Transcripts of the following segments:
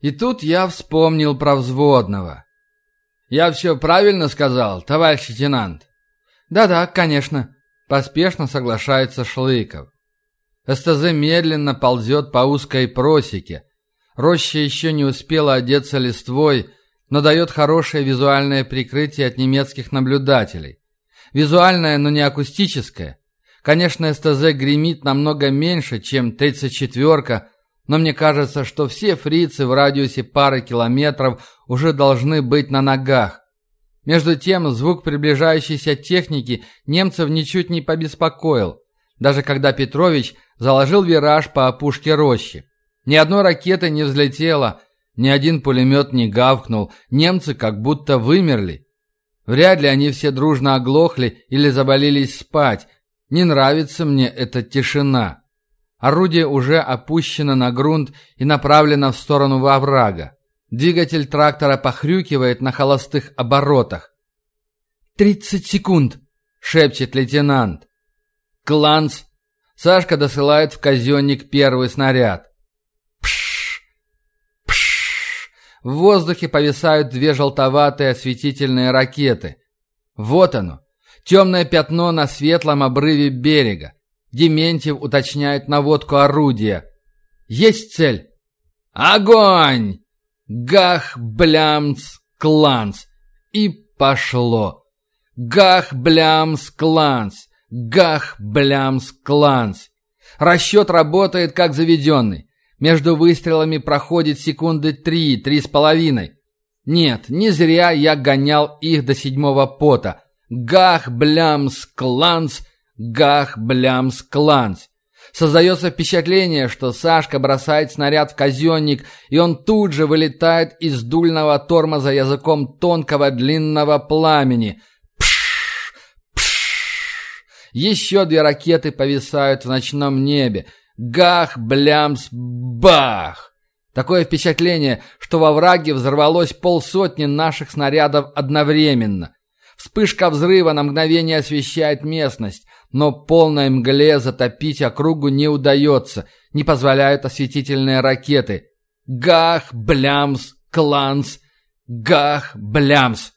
И тут я вспомнил про взводного. «Я все правильно сказал, товарищ лейтенант?» «Да-да, конечно», — поспешно соглашается Шлыков. СТЗ медленно ползет по узкой просеке. Роща еще не успела одеться листвой, но дает хорошее визуальное прикрытие от немецких наблюдателей. Визуальное, но не акустическое. Конечно, СТЗ гремит намного меньше, чем 34-ка, но мне кажется, что все фрицы в радиусе пары километров уже должны быть на ногах. Между тем, звук приближающейся техники немцев ничуть не побеспокоил, даже когда Петрович заложил вираж по опушке рощи. Ни одной ракеты не взлетело, ни один пулемет не гавкнул, немцы как будто вымерли. Вряд ли они все дружно оглохли или заболелись спать. Не нравится мне эта тишина. Орудие уже опущено на грунт и направлено в сторону оврага. Двигатель трактора похрюкивает на холостых оборотах. «Тридцать секунд!» — шепчет лейтенант. «Кланц!» Сашка досылает в казенник первый снаряд. Пш! Пш! В воздухе повисают две желтоватые осветительные ракеты. Вот оно, темное пятно на светлом обрыве берега. Дементьев уточняет наводку орудия. Есть цель. Огонь! Гах, блямц, кланц. И пошло. Гах, блямц, кланц. Гах, блямц, кланц. Расчет работает как заведенный. Между выстрелами проходит секунды три, три с половиной. Нет, не зря я гонял их до седьмого пота. Гах, блямс, кланц, Гах, блямс, кланц. Создается впечатление, что Сашка бросает снаряд в казенник, и он тут же вылетает из дульного тормоза языком тонкого длинного пламени. Пш! Пш! Еще две ракеты повисают в ночном небе. Гах, блямс, бах! Такое впечатление, что во враге взорвалось полсотни наших снарядов одновременно. Вспышка взрыва на мгновение освещает местность но полной мгле затопить округу не удается, не позволяют осветительные ракеты. Гах, блямс, кланс, гах, блямс.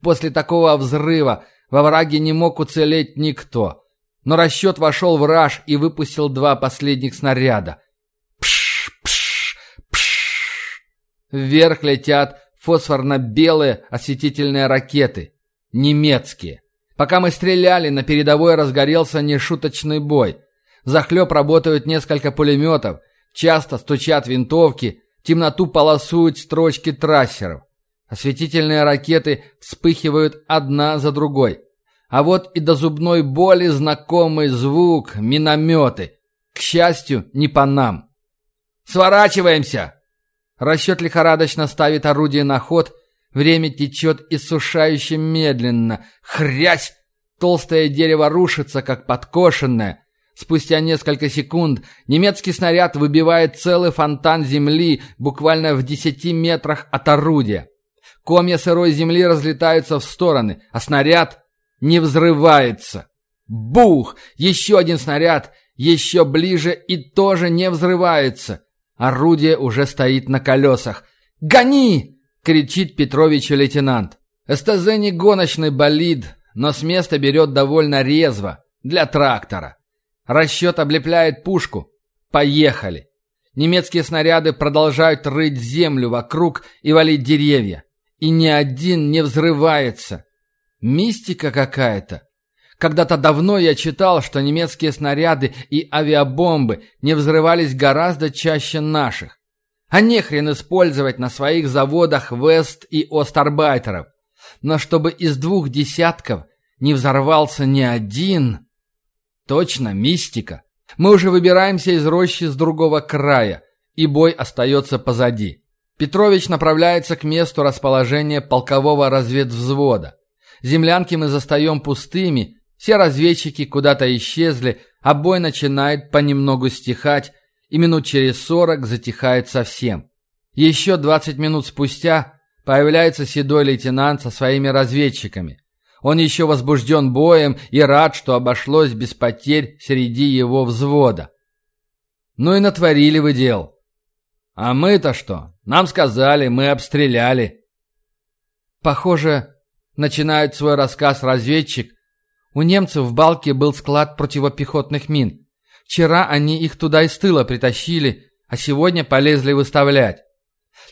После такого взрыва во враге не мог уцелеть никто. Но расчет вошел в раж и выпустил два последних снаряда. Пш, пш, пш. Вверх летят фосфорно-белые осветительные ракеты. Немецкие. Пока мы стреляли, на передовой разгорелся нешуточный бой. Захлеб работают несколько пулеметов, часто стучат винтовки, темноту полосуют строчки трассеров. Осветительные ракеты вспыхивают одна за другой. А вот и до зубной боли знакомый звук – минометы. К счастью, не по нам. «Сворачиваемся!» Расчет лихорадочно ставит орудие на ход – Время течет иссушающе медленно. Хрясь! Толстое дерево рушится, как подкошенное. Спустя несколько секунд немецкий снаряд выбивает целый фонтан земли буквально в десяти метрах от орудия. Комья сырой земли разлетаются в стороны, а снаряд не взрывается. Бух! Еще один снаряд, еще ближе и тоже не взрывается. Орудие уже стоит на колесах. «Гони!» — кричит Петровичу лейтенант. СТЗ не гоночный болид, но с места берет довольно резво, для трактора. Расчет облепляет пушку. Поехали. Немецкие снаряды продолжают рыть землю вокруг и валить деревья. И ни один не взрывается. Мистика какая-то. Когда-то давно я читал, что немецкие снаряды и авиабомбы не взрывались гораздо чаще наших. А нехрен использовать на своих заводах Вест и Остарбайтеров. Но чтобы из двух десятков не взорвался ни один... Точно, мистика. Мы уже выбираемся из рощи с другого края, и бой остается позади. Петрович направляется к месту расположения полкового разведвзвода. Землянки мы застаем пустыми, все разведчики куда-то исчезли, а бой начинает понемногу стихать, и минут через сорок затихает совсем. Еще двадцать минут спустя появляется седой лейтенант со своими разведчиками. Он еще возбужден боем и рад, что обошлось без потерь среди его взвода. Ну и натворили вы дел. А мы-то что? Нам сказали, мы обстреляли. Похоже, начинает свой рассказ разведчик. У немцев в Балке был склад противопехотных мин. Вчера они их туда из тыла притащили, а сегодня полезли выставлять.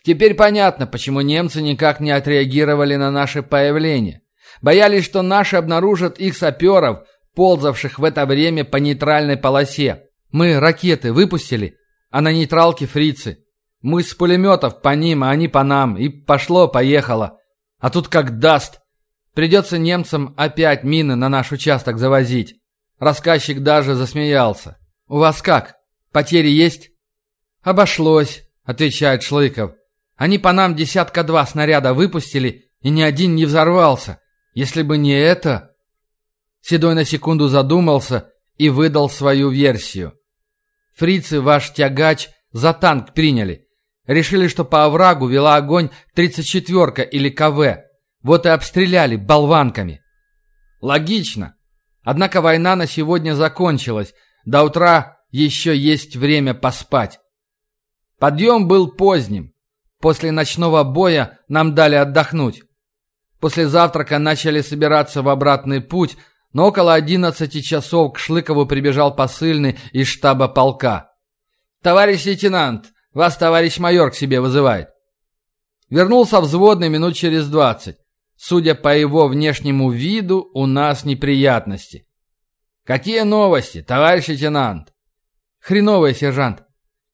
Теперь понятно, почему немцы никак не отреагировали на наше появление. Боялись, что наши обнаружат их саперов, ползавших в это время по нейтральной полосе. Мы ракеты выпустили, а на нейтралке фрицы. Мы с пулеметов по ним, а они по нам. И пошло-поехало. А тут как даст. Придется немцам опять мины на наш участок завозить. Рассказчик даже засмеялся. «У вас как? Потери есть?» «Обошлось», — отвечает Шлыков. «Они по нам десятка два снаряда выпустили, и ни один не взорвался. Если бы не это...» Седой на секунду задумался и выдал свою версию. «Фрицы ваш тягач за танк приняли. Решили, что по оврагу вела огонь 34-ка или КВ. Вот и обстреляли болванками. Логично. Однако война на сегодня закончилась. До утра еще есть время поспать. Подъем был поздним. После ночного боя нам дали отдохнуть. После завтрака начали собираться в обратный путь, но около 11 часов к Шлыкову прибежал посыльный из штаба полка. «Товарищ лейтенант, вас товарищ майор к себе вызывает». Вернулся взводный минут через двадцать. Судя по его внешнему виду, у нас неприятности. «Какие новости, товарищ лейтенант?» «Хреновые, сержант.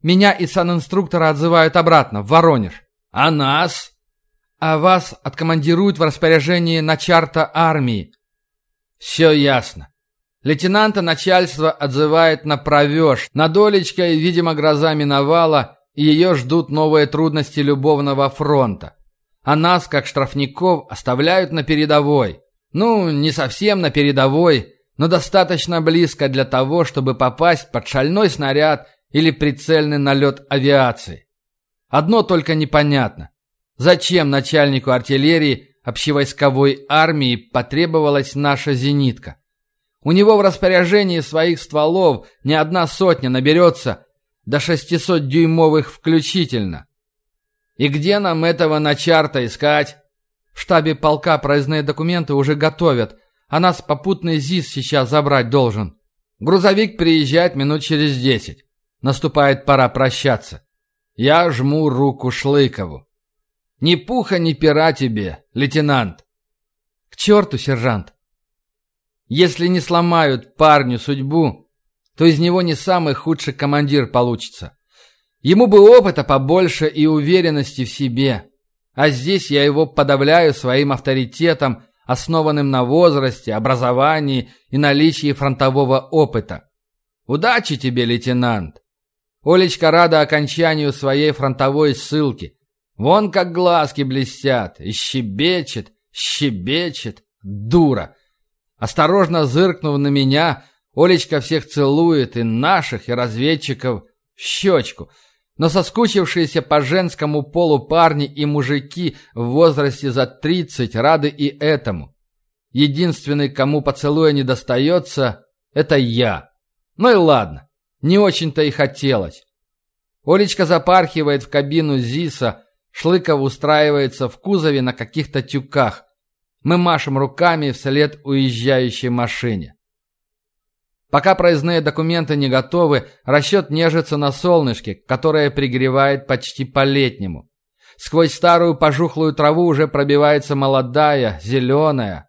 Меня и санинструктора отзывают обратно, в Воронеж». «А нас?» «А вас откомандируют в распоряжении начарта армии». «Все ясно. Лейтенанта начальство отзывает на провеж. На долечкой, видимо, гроза миновала, и ее ждут новые трудности любовного фронта. А нас, как штрафников, оставляют на передовой. Ну, не совсем на передовой, но достаточно близко для того, чтобы попасть под шальной снаряд или прицельный налет авиации. Одно только непонятно. Зачем начальнику артиллерии общевойсковой армии потребовалась наша зенитка? У него в распоряжении своих стволов не одна сотня наберется, до 600-дюймовых включительно. И где нам этого начарта искать? В штабе полка проездные документы уже готовят, а нас попутный ЗИС сейчас забрать должен. Грузовик приезжает минут через десять. Наступает пора прощаться. Я жму руку Шлыкову. Ни пуха, ни пера тебе, лейтенант. К черту, сержант. Если не сломают парню судьбу, то из него не самый худший командир получится. Ему бы опыта побольше и уверенности в себе. А здесь я его подавляю своим авторитетом, основанным на возрасте, образовании и наличии фронтового опыта. Удачи тебе, лейтенант. Олечка рада окончанию своей фронтовой ссылки. Вон как глазки блестят, и щебечет, щебечет, дура. Осторожно зыркнув на меня, Олечка всех целует, и наших, и разведчиков, в щечку. Но соскучившиеся по женскому полу парни и мужики в возрасте за тридцать рады и этому. Единственный, кому поцелуя не достается, это я. Ну и ладно, не очень-то и хотелось. Олечка запархивает в кабину ЗИСа, Шлыков устраивается в кузове на каких-то тюках. Мы машем руками вслед уезжающей машине. Пока проездные документы не готовы, расчет нежится на солнышке, которое пригревает почти по-летнему. Сквозь старую пожухлую траву уже пробивается молодая, зеленая.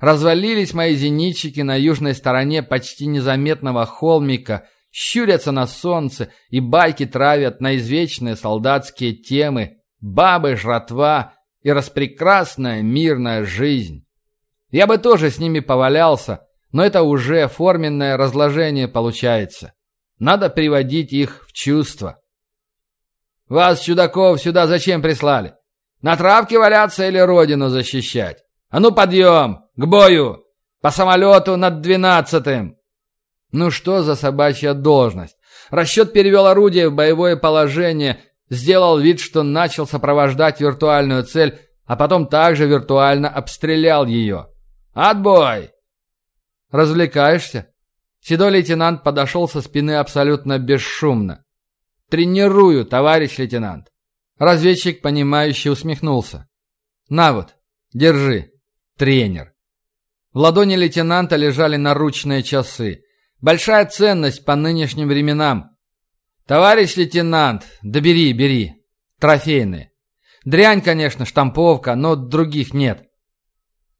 Развалились мои зенитчики на южной стороне почти незаметного холмика, щурятся на солнце и байки травят на извечные солдатские темы, бабы, жратва и распрекрасная мирная жизнь. Я бы тоже с ними повалялся, но это уже форменное разложение получается. Надо приводить их в чувство. «Вас, чудаков, сюда зачем прислали? На травке валяться или родину защищать? А ну подъем! К бою! По самолету над двенадцатым!» Ну что за собачья должность? Расчет перевел орудие в боевое положение сделал вид, что начал сопровождать виртуальную цель, а потом также виртуально обстрелял ее. «Отбой!» «Развлекаешься?» Седой лейтенант подошел со спины абсолютно бесшумно. Тренирую, товарищ лейтенант. Разведчик, понимающе усмехнулся. На вот, держи, тренер. В ладони лейтенанта лежали наручные часы. Большая ценность по нынешним временам. Товарищ лейтенант, да бери, бери. Трофейные. Дрянь, конечно, штамповка, но других нет.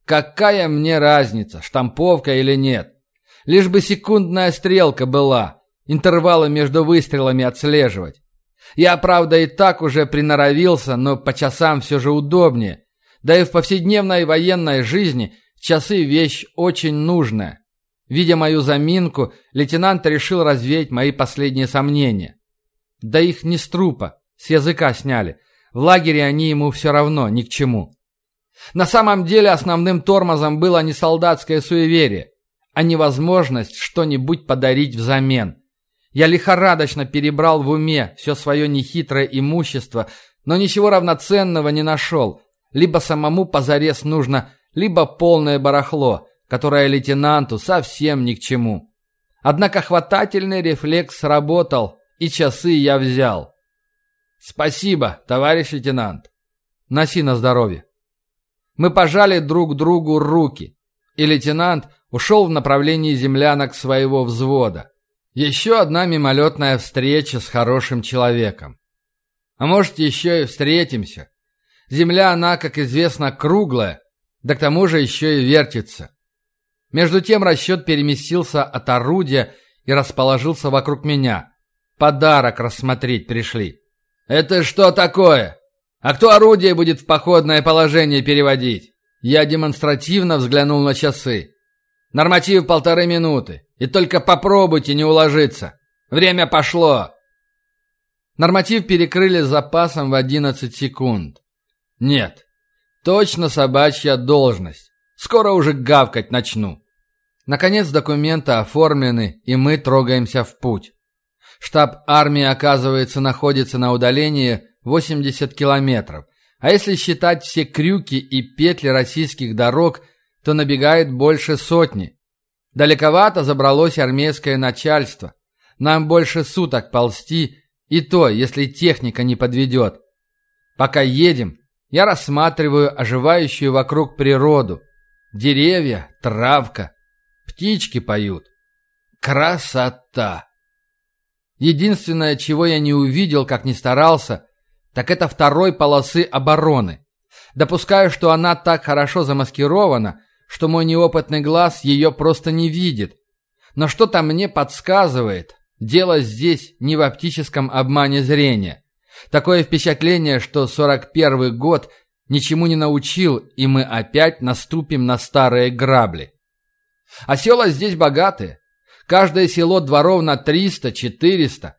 Какая мне разница, штамповка или нет? Лишь бы секундная стрелка была, интервалы между выстрелами отслеживать. Я, правда, и так уже приноровился, но по часам все же удобнее. Да и в повседневной военной жизни часы – вещь очень нужная. Видя мою заминку, лейтенант решил развеять мои последние сомнения. Да их не с трупа, с языка сняли. В лагере они ему все равно, ни к чему. На самом деле основным тормозом было не солдатское суеверие, а невозможность что-нибудь подарить взамен. Я лихорадочно перебрал в уме все свое нехитрое имущество, но ничего равноценного не нашел. Либо самому позарез нужно, либо полное барахло, которое лейтенанту совсем ни к чему. Однако хватательный рефлекс сработал, и часы я взял. «Спасибо, товарищ лейтенант. Носи на здоровье». Мы пожали друг другу руки, и лейтенант ушел в направлении землянок своего взвода. Еще одна мимолетная встреча с хорошим человеком. А может, еще и встретимся. Земля, она, как известно, круглая, да к тому же еще и вертится. Между тем расчет переместился от орудия и расположился вокруг меня. Подарок рассмотреть пришли. «Это что такое? А кто орудие будет в походное положение переводить?» Я демонстративно взглянул на часы. «Норматив полторы минуты. И только попробуйте не уложиться. Время пошло!» Норматив перекрыли запасом в 11 секунд. «Нет, точно собачья должность. Скоро уже гавкать начну». Наконец документы оформлены, и мы трогаемся в путь. Штаб армии, оказывается, находится на удалении 80 километров. А если считать все крюки и петли российских дорог, то набегает больше сотни. Далековато забралось армейское начальство. Нам больше суток ползти, и то, если техника не подведет. Пока едем, я рассматриваю оживающую вокруг природу. Деревья, травка, птички поют. Красота! Единственное, чего я не увидел, как ни старался, так это второй полосы обороны. Допускаю, что она так хорошо замаскирована, что мой неопытный глаз ее просто не видит. Но что-то мне подсказывает, дело здесь не в оптическом обмане зрения. Такое впечатление, что 41 год ничему не научил, и мы опять наступим на старые грабли. А села здесь богатые. Каждое село дворов на 300-400.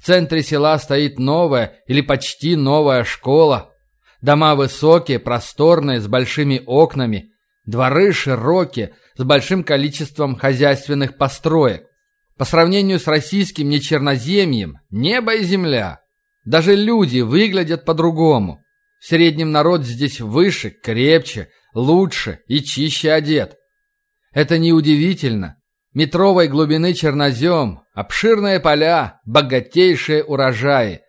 В центре села стоит новая или почти новая школа. Дома высокие, просторные, с большими окнами. Дворы широкие, с большим количеством хозяйственных построек. По сравнению с российским нечерноземьем, небо и земля. Даже люди выглядят по-другому. В среднем народ здесь выше, крепче, лучше и чище одет. Это неудивительно. Метровой глубины чернозем, обширные поля, богатейшие урожаи.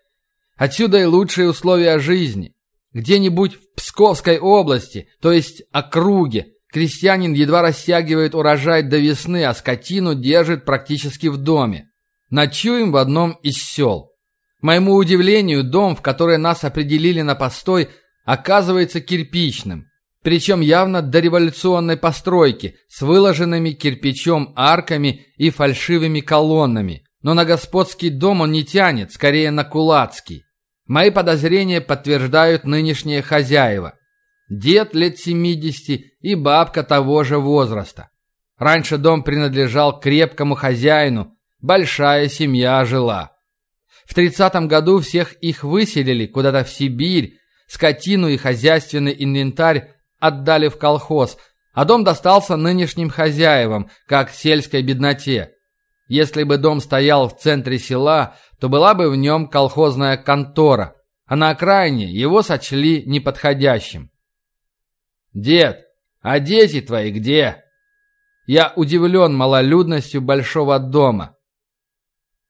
Отсюда и лучшие условия жизни. Где-нибудь в Псковской области, то есть округе, крестьянин едва растягивает урожай до весны, а скотину держит практически в доме. Ночуем в одном из сел. К моему удивлению, дом, в который нас определили на постой, оказывается кирпичным. Причем явно дореволюционной постройки, с выложенными кирпичом арками и фальшивыми колоннами. Но на господский дом он не тянет, скорее на кулацкий. Мои подозрения подтверждают нынешние хозяева. Дед лет 70 и бабка того же возраста. Раньше дом принадлежал крепкому хозяину, большая семья жила. В 30 году всех их выселили куда-то в Сибирь, скотину и хозяйственный инвентарь отдали в колхоз, а дом достался нынешним хозяевам, как сельской бедноте. Если бы дом стоял в центре села, то была бы в нем колхозная контора, а на окраине его сочли неподходящим. «Дед, а дети твои где?» Я удивлен малолюдностью большого дома.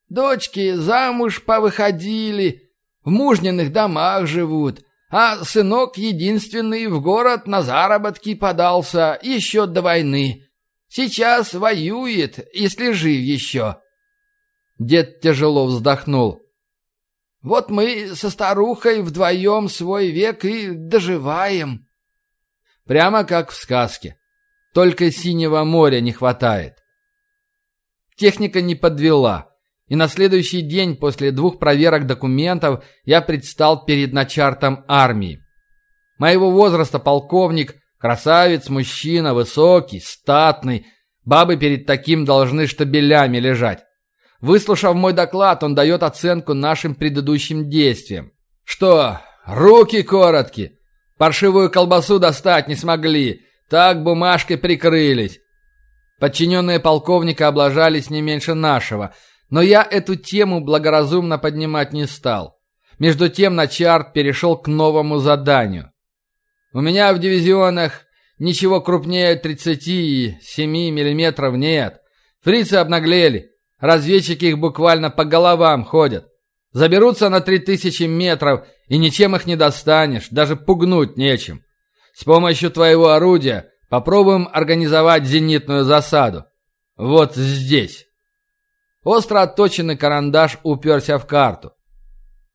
Дочки замуж повыходили, в мужниных домах живут, а сынок единственный в город на заработки подался еще до войны. Сейчас воюет, если жив еще». Дед тяжело вздохнул. «Вот мы со старухой вдвоем свой век и доживаем». Прямо как в сказке. Только синего моря не хватает. Техника не подвела, и на следующий день после двух проверок документов я предстал перед начартом армии. Моего возраста полковник, красавец, мужчина, высокий, статный. Бабы перед таким должны штабелями лежать. Выслушав мой доклад, он дает оценку нашим предыдущим действиям. Что, руки короткие? Паршивую колбасу достать не смогли. Так бумажкой прикрылись. Подчиненные полковника облажались не меньше нашего, но я эту тему благоразумно поднимать не стал. Между тем Начарт перешел к новому заданию. У меня в дивизионах ничего крупнее 37 миллиметров нет. Фрицы обнаглели. Разведчики их буквально по головам ходят. Заберутся на 3000 метров, и ничем их не достанешь, даже пугнуть нечем. С помощью твоего орудия попробуем организовать зенитную засаду. Вот здесь. Остро отточенный карандаш уперся в карту.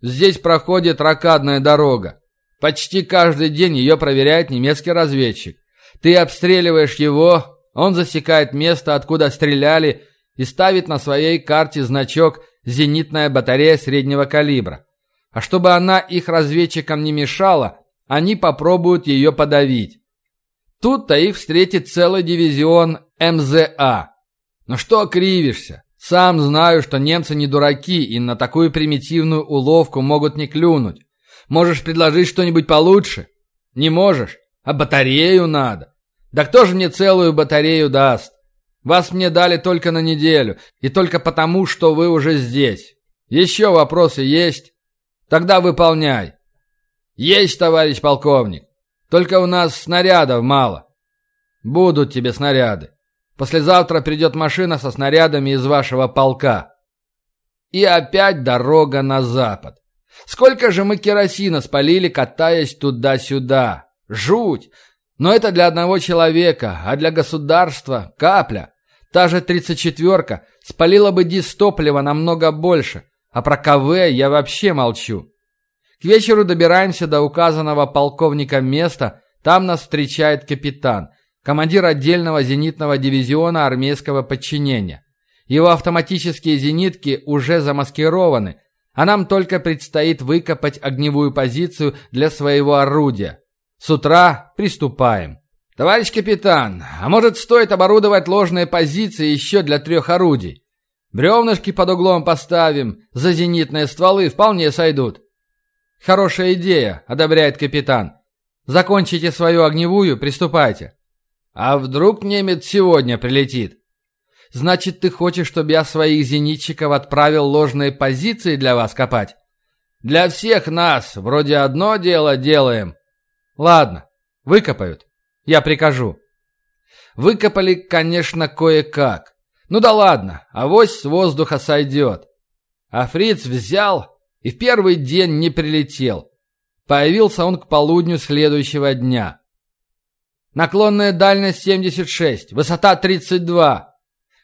Здесь проходит ракадная дорога. Почти каждый день ее проверяет немецкий разведчик. Ты обстреливаешь его, он засекает место, откуда стреляли, и ставит на своей карте значок зенитная батарея среднего калибра. А чтобы она их разведчикам не мешала, они попробуют ее подавить. Тут-то их встретит целый дивизион МЗА. Но что кривишься? Сам знаю, что немцы не дураки и на такую примитивную уловку могут не клюнуть. Можешь предложить что-нибудь получше? Не можешь? А батарею надо. Да кто же мне целую батарею даст? Вас мне дали только на неделю, и только потому, что вы уже здесь. Еще вопросы есть? Тогда выполняй. Есть, товарищ полковник. Только у нас снарядов мало. Будут тебе снаряды. Послезавтра придет машина со снарядами из вашего полка. И опять дорога на запад. Сколько же мы керосина спалили, катаясь туда-сюда. Жуть! Но это для одного человека, а для государства капля. Та же 34-ка спалила бы дистоплива намного больше, а про КВ я вообще молчу. К вечеру добираемся до указанного полковником места, там нас встречает капитан, командир отдельного зенитного дивизиона армейского подчинения. Его автоматические зенитки уже замаскированы, а нам только предстоит выкопать огневую позицию для своего орудия. С утра приступаем. «Товарищ капитан, а может стоит оборудовать ложные позиции еще для трех орудий? Бревнышки под углом поставим, за зенитные стволы вполне сойдут». «Хорошая идея», — одобряет капитан. «Закончите свою огневую, приступайте». «А вдруг немец сегодня прилетит?» «Значит, ты хочешь, чтобы я своих зенитчиков отправил ложные позиции для вас копать?» «Для всех нас вроде одно дело делаем». «Ладно, выкопают». Я прикажу. Выкопали, конечно, кое-как. Ну да ладно, авось с воздуха сойдет. А фриц взял и в первый день не прилетел. Появился он к полудню следующего дня. Наклонная дальность 76, высота 32.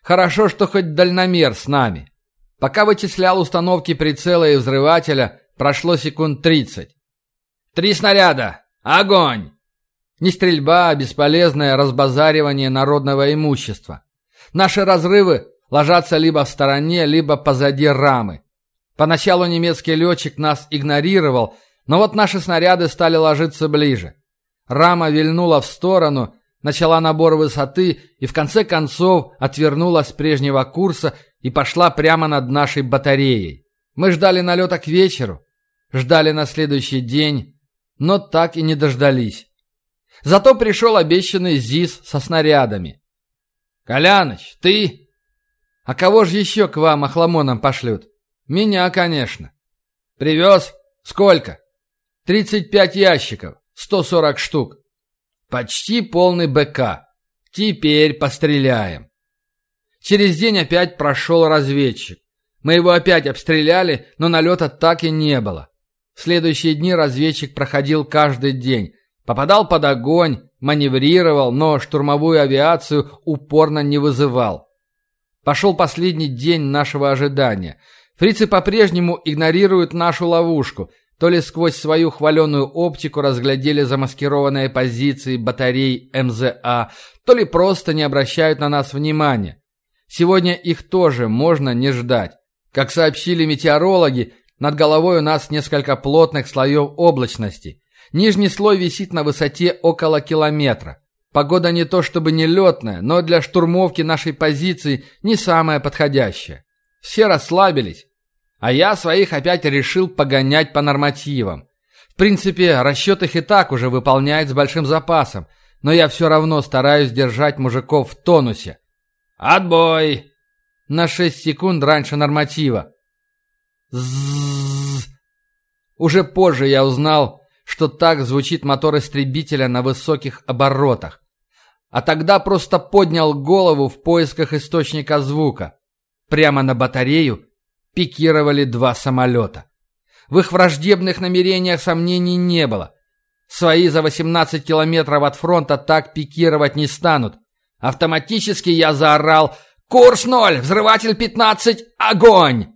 Хорошо, что хоть дальномер с нами. Пока вычислял установки прицела и взрывателя, прошло секунд 30. «Три снаряда! Огонь!» Не стрельба, а бесполезное разбазаривание народного имущества. Наши разрывы ложатся либо в стороне, либо позади рамы. Поначалу немецкий летчик нас игнорировал, но вот наши снаряды стали ложиться ближе. Рама вильнула в сторону, начала набор высоты и в конце концов отвернула с прежнего курса и пошла прямо над нашей батареей. Мы ждали налета к вечеру, ждали на следующий день, но так и не дождались. Зато пришел обещанный ЗИС со снарядами. «Коляныч, ты?» «А кого же еще к вам охламоном пошлют?» «Меня, конечно». «Привез? Сколько?» «Тридцать пять ящиков, сто сорок штук. Почти полный БК. Теперь постреляем». Через день опять прошел разведчик. Мы его опять обстреляли, но налета так и не было. В следующие дни разведчик проходил каждый день. Попадал под огонь, маневрировал, но штурмовую авиацию упорно не вызывал. Пошел последний день нашего ожидания. Фрицы по-прежнему игнорируют нашу ловушку. То ли сквозь свою хваленую оптику разглядели замаскированные позиции батарей МЗА, то ли просто не обращают на нас внимания. Сегодня их тоже можно не ждать. Как сообщили метеорологи, над головой у нас несколько плотных слоев облачности. Нижний слой висит на высоте около километра. Погода не то чтобы не летная, но для штурмовки нашей позиции не самая подходящая. Все расслабились, а я своих опять решил погонять по нормативам. В принципе, расчет их и так уже выполняет с большим запасом, но я все равно стараюсь держать мужиков в тонусе. «Отбой!» На 6 секунд раньше норматива. Зззз. Уже позже я узнал, что так звучит мотор истребителя на высоких оборотах. А тогда просто поднял голову в поисках источника звука. Прямо на батарею пикировали два самолета. В их враждебных намерениях сомнений не было. Свои за 18 километров от фронта так пикировать не станут. Автоматически я заорал «Курс ноль! Взрыватель 15! Огонь!»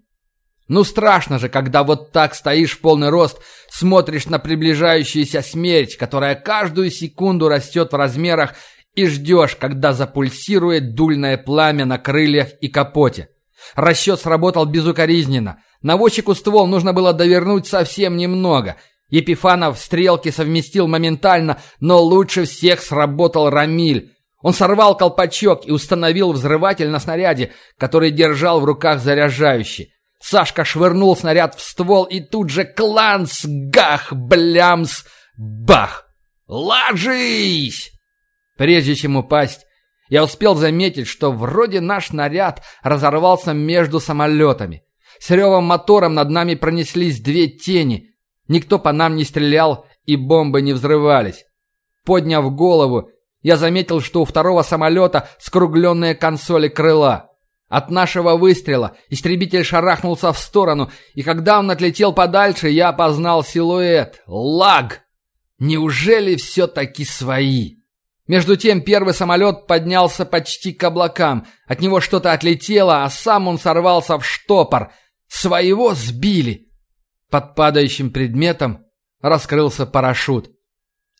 Ну страшно же, когда вот так стоишь в полный рост, смотришь на приближающуюся смерть, которая каждую секунду растет в размерах, и ждешь, когда запульсирует дульное пламя на крыльях и капоте. Расчет сработал безукоризненно. Наводчику ствол нужно было довернуть совсем немного. Епифанов стрелки совместил моментально, но лучше всех сработал Рамиль. Он сорвал колпачок и установил взрыватель на снаряде, который держал в руках заряжающий. Сашка швырнул снаряд в ствол, и тут же кланс, гах, блямс, бах! «Ложись!» Прежде чем упасть, я успел заметить, что вроде наш снаряд разорвался между самолетами. С ревом мотором над нами пронеслись две тени. Никто по нам не стрелял, и бомбы не взрывались. Подняв голову, я заметил, что у второго самолета скругленные консоли крыла. От нашего выстрела истребитель шарахнулся в сторону, и когда он отлетел подальше, я опознал силуэт. Лаг! Неужели все-таки свои? Между тем первый самолет поднялся почти к облакам. От него что-то отлетело, а сам он сорвался в штопор. Своего сбили. Под падающим предметом раскрылся парашют.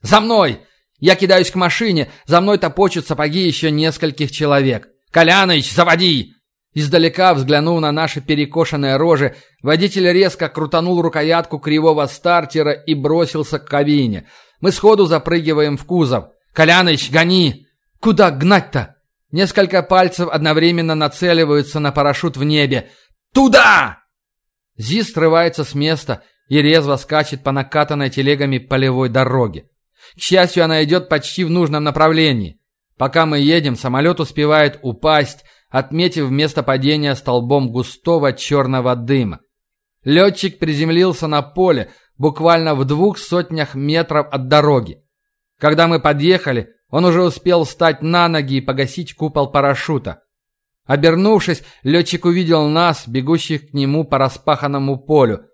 «За мной!» Я кидаюсь к машине, за мной топочут сапоги еще нескольких человек. «Коляныч, заводи!» Издалека, взглянув на наши перекошенные рожи, водитель резко крутанул рукоятку кривого стартера и бросился к кабине. Мы сходу запрыгиваем в кузов. «Коляныч, гони!» «Куда гнать-то?» Несколько пальцев одновременно нацеливаются на парашют в небе. «Туда!» Зи срывается с места и резво скачет по накатанной телегами полевой дороге. К счастью, она идет почти в нужном направлении. Пока мы едем, самолет успевает упасть, отметив место падения столбом густого черного дыма. Летчик приземлился на поле, буквально в двух сотнях метров от дороги. Когда мы подъехали, он уже успел встать на ноги и погасить купол парашюта. Обернувшись, летчик увидел нас, бегущих к нему по распаханному полю.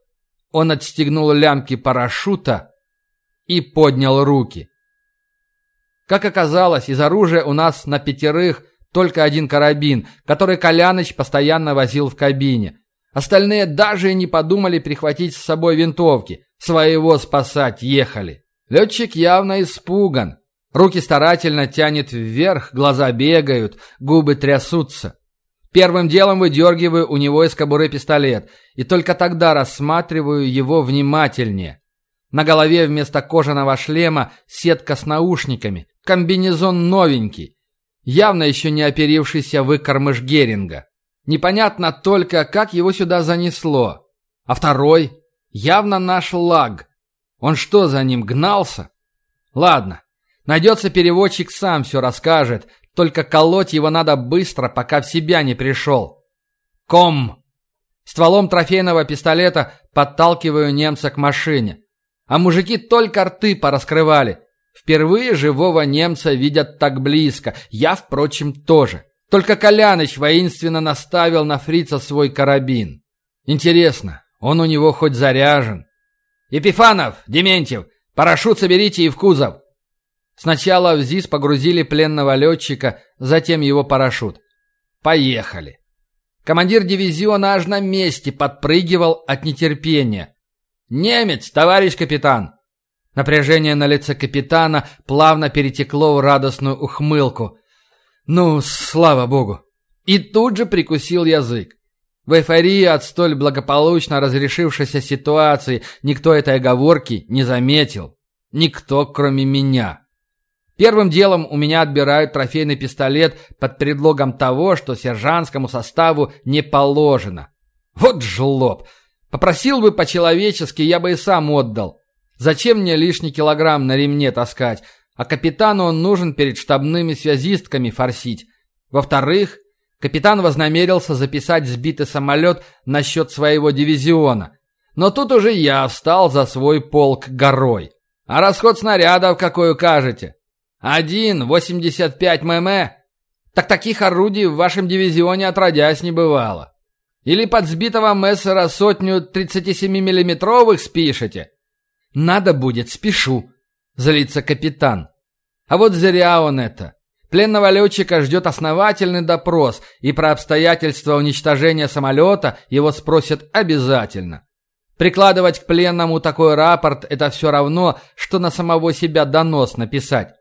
Он отстегнул лямки парашюта и поднял руки. Как оказалось, из оружия у нас на пятерых только один карабин, который Коляныч постоянно возил в кабине. Остальные даже не подумали прихватить с собой винтовки. Своего спасать ехали. Летчик явно испуган. Руки старательно тянет вверх, глаза бегают, губы трясутся. Первым делом выдергиваю у него из кобуры пистолет, и только тогда рассматриваю его внимательнее. На голове вместо кожаного шлема сетка с наушниками, комбинезон новенький, явно еще не оперившийся выкормыш Геринга. Непонятно только, как его сюда занесло. А второй? Явно наш лаг. Он что, за ним гнался? Ладно, найдется переводчик, сам все расскажет, только колоть его надо быстро, пока в себя не пришел. Ком! Стволом трофейного пистолета подталкиваю немца к машине. А мужики только рты пораскрывали. Впервые живого немца видят так близко. Я, впрочем, тоже. Только Коляныч воинственно наставил на фрица свой карабин. Интересно, он у него хоть заряжен? Епифанов, Дементьев, парашют соберите и в кузов. Сначала в ЗИС погрузили пленного летчика, затем его парашют. Поехали. Командир дивизиона аж на месте подпрыгивал от нетерпения. «Немец, товарищ капитан!» Напряжение на лице капитана плавно перетекло в радостную ухмылку. «Ну, слава богу!» И тут же прикусил язык. В эйфории от столь благополучно разрешившейся ситуации никто этой оговорки не заметил. Никто, кроме меня. Первым делом у меня отбирают трофейный пистолет под предлогом того, что сержантскому составу не положено. Вот жлоб! Попросил бы по-человечески, я бы и сам отдал. Зачем мне лишний килограмм на ремне таскать? А капитану он нужен перед штабными связистками форсить. Во-вторых, капитан вознамерился записать сбитый самолет на счет своего дивизиона. Но тут уже я встал за свой полк горой. А расход снарядов какой укажете? Один, 85 мм? Так таких орудий в вашем дивизионе отродясь не бывало. Или под сбитого мессера сотню 37-миллиметровых спишете? Надо будет, спешу, злится капитан. А вот зря он это. Пленного летчика ждет основательный допрос, и про обстоятельства уничтожения самолета его спросят обязательно. Прикладывать к пленному такой рапорт – это все равно, что на самого себя донос написать.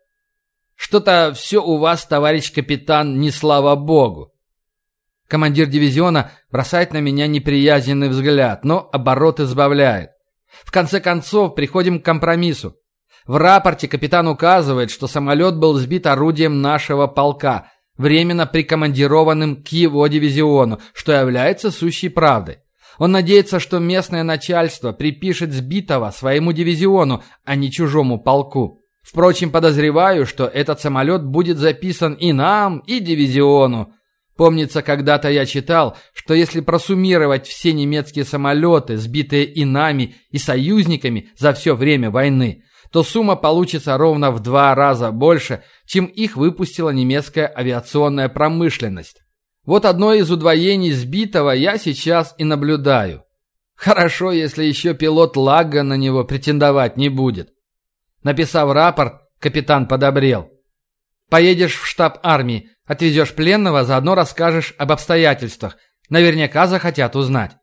Что-то все у вас, товарищ капитан, не слава богу. Командир дивизиона бросает на меня неприязненный взгляд, но оборот избавляет. В конце концов, приходим к компромиссу. В рапорте капитан указывает, что самолет был сбит орудием нашего полка, временно прикомандированным к его дивизиону, что является сущей правдой. Он надеется, что местное начальство припишет сбитого своему дивизиону, а не чужому полку. Впрочем, подозреваю, что этот самолет будет записан и нам, и дивизиону. Помнится, когда-то я читал, что если просуммировать все немецкие самолеты, сбитые и нами, и союзниками за все время войны, то сумма получится ровно в два раза больше, чем их выпустила немецкая авиационная промышленность. Вот одно из удвоений сбитого я сейчас и наблюдаю. Хорошо, если еще пилот Лагга на него претендовать не будет. Написав рапорт, капитан подобрел. «Поедешь в штаб армии, отвезешь пленного, заодно расскажешь об обстоятельствах. Наверняка захотят узнать».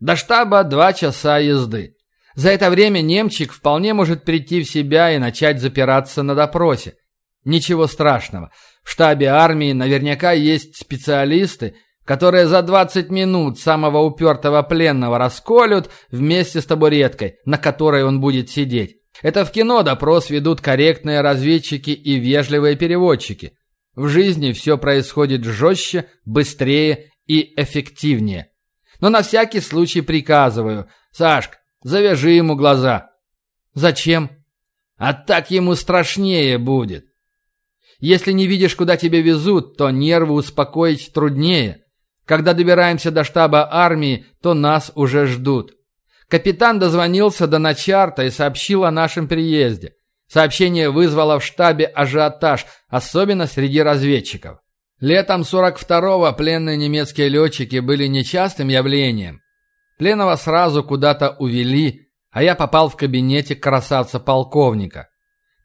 До штаба два часа езды. За это время немчик вполне может прийти в себя и начать запираться на допросе. Ничего страшного. В штабе армии наверняка есть специалисты, которые за 20 минут самого упертого пленного расколют вместе с табуреткой, на которой он будет сидеть. Это в кино допрос ведут корректные разведчики и вежливые переводчики. В жизни все происходит жестче, быстрее и эффективнее. Но на всякий случай приказываю. Сашка, завяжи ему глаза. Зачем? А так ему страшнее будет. Если не видишь, куда тебя везут, то нервы успокоить труднее. Когда добираемся до штаба армии, то нас уже ждут. Капитан дозвонился до начарта и сообщил о нашем приезде. Сообщение вызвало в штабе ажиотаж, особенно среди разведчиков. Летом 42-го пленные немецкие летчики были нечастым явлением. Пленного сразу куда-то увели, а я попал в кабинете красавца-полковника.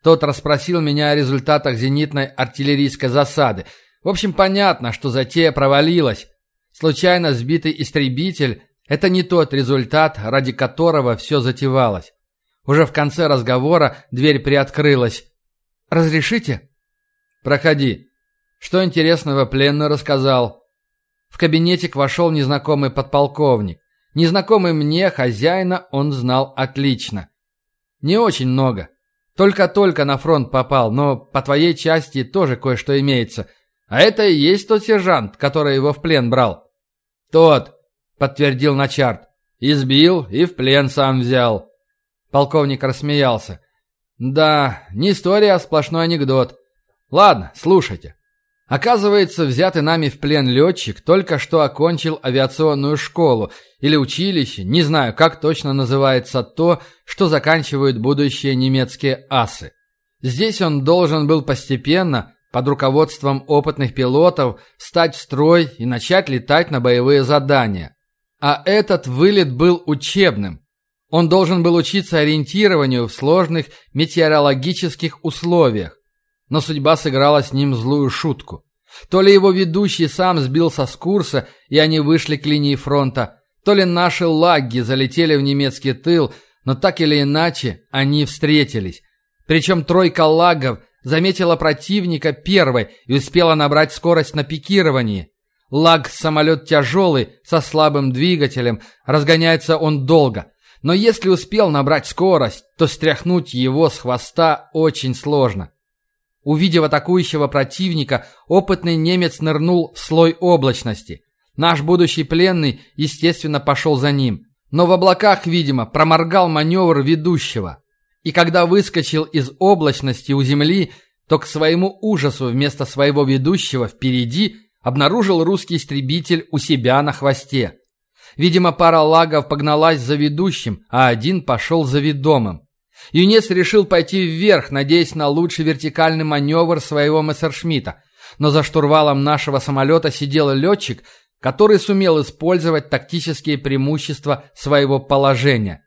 Тот расспросил меня о результатах зенитной артиллерийской засады. В общем, понятно, что затея провалилась. Случайно сбитый истребитель это не тот результат, ради которого все затевалось. Уже в конце разговора дверь приоткрылась. «Разрешите?» «Проходи. Что интересного пленный рассказал?» В кабинетик вошел незнакомый подполковник. Незнакомый мне, хозяина, он знал отлично. Не очень много. Только-только на фронт попал, но по твоей части тоже кое-что имеется. А это и есть тот сержант, который его в плен брал. Тот, подтвердил Начарт. Избил и в плен сам взял. Полковник рассмеялся. Да, не история, а сплошной анекдот. Ладно, слушайте. Оказывается, взятый нами в плен летчик только что окончил авиационную школу или училище, не знаю, как точно называется то, что заканчивают будущие немецкие асы. Здесь он должен был постепенно, под руководством опытных пилотов, стать в строй и начать летать на боевые задания. А этот вылет был учебным. Он должен был учиться ориентированию в сложных метеорологических условиях. Но судьба сыграла с ним злую шутку. То ли его ведущий сам сбился с курса, и они вышли к линии фронта, то ли наши лаги залетели в немецкий тыл, но так или иначе они встретились. Причем тройка лагов заметила противника первой и успела набрать скорость на пикировании. Лаг – самолет тяжелый, со слабым двигателем, разгоняется он долго. Но если успел набрать скорость, то стряхнуть его с хвоста очень сложно. Увидев атакующего противника, опытный немец нырнул в слой облачности. Наш будущий пленный, естественно, пошел за ним. Но в облаках, видимо, проморгал маневр ведущего. И когда выскочил из облачности у земли, то к своему ужасу вместо своего ведущего впереди обнаружил русский истребитель у себя на хвосте. Видимо, пара лагов погналась за ведущим, а один пошел за ведомым. Юнец решил пойти вверх, надеясь на лучший вертикальный маневр своего мессершмитта. Но за штурвалом нашего самолета сидел летчик, который сумел использовать тактические преимущества своего положения.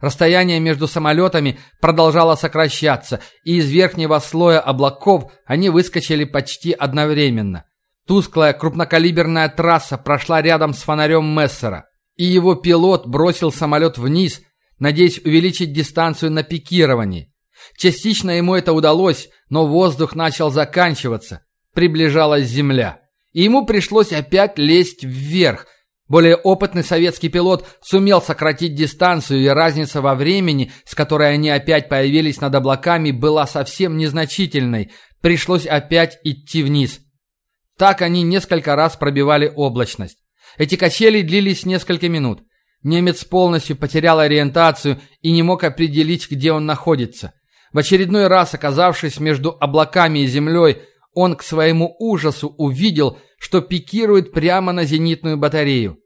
Расстояние между самолетами продолжало сокращаться, и из верхнего слоя облаков они выскочили почти одновременно. Тусклая крупнокалиберная трасса прошла рядом с фонарем Мессера, и его пилот бросил самолет вниз, надеясь увеличить дистанцию на пикировании. Частично ему это удалось, но воздух начал заканчиваться, приближалась земля. И ему пришлось опять лезть вверх. Более опытный советский пилот сумел сократить дистанцию, и разница во времени, с которой они опять появились над облаками, была совсем незначительной. Пришлось опять идти вниз. Так они несколько раз пробивали облачность. Эти качели длились несколько минут. Немец полностью потерял ориентацию и не мог определить, где он находится. В очередной раз, оказавшись между облаками и землей, он к своему ужасу увидел, что пикирует прямо на зенитную батарею.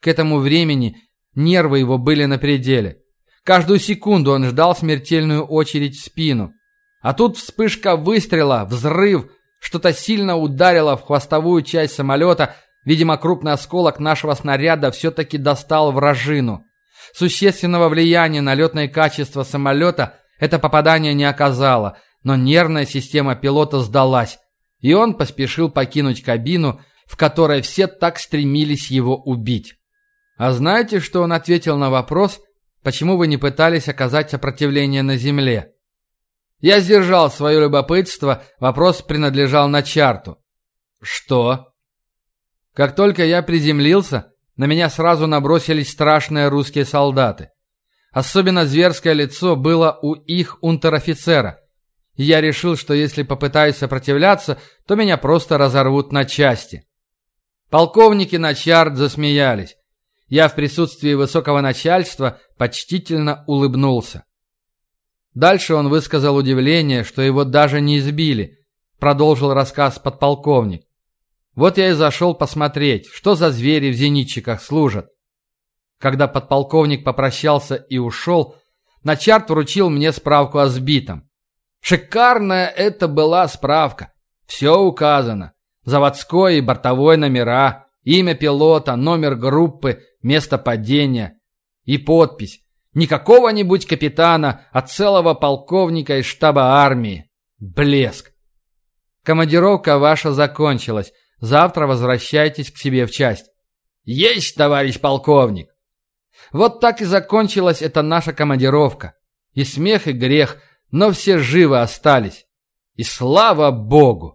К этому времени нервы его были на пределе. Каждую секунду он ждал смертельную очередь в спину. А тут вспышка выстрела, взрыв, что-то сильно ударило в хвостовую часть самолета. Видимо, крупный осколок нашего снаряда все-таки достал вражину. Существенного влияния на летное качество самолета это попадание не оказало, но нервная система пилота сдалась, и он поспешил покинуть кабину, в которой все так стремились его убить. А знаете, что он ответил на вопрос, почему вы не пытались оказать сопротивление на земле? Я сдержал свое любопытство, вопрос принадлежал на чарту. Что? Как только я приземлился, на меня сразу набросились страшные русские солдаты. Особенно зверское лицо было у их унтер-офицера. Я решил, что если попытаюсь сопротивляться, то меня просто разорвут на части. Полковники на чарт засмеялись. Я в присутствии высокого начальства почтительно улыбнулся. Дальше он высказал удивление, что его даже не избили. Продолжил рассказ подполковник. Вот я и зашел посмотреть, что за звери в зенитчиках служат. Когда подполковник попрощался и ушел, Начарт вручил мне справку о сбитом. Шикарная это была справка. Все указано. Заводской и бортовой номера, имя пилота, номер группы, место падения и подпись не какого-нибудь капитана, а целого полковника из штаба армии. Блеск. Командировка ваша закончилась. Завтра возвращайтесь к себе в часть. Есть, товарищ полковник. Вот так и закончилась эта наша командировка. И смех, и грех, но все живы остались. И слава богу!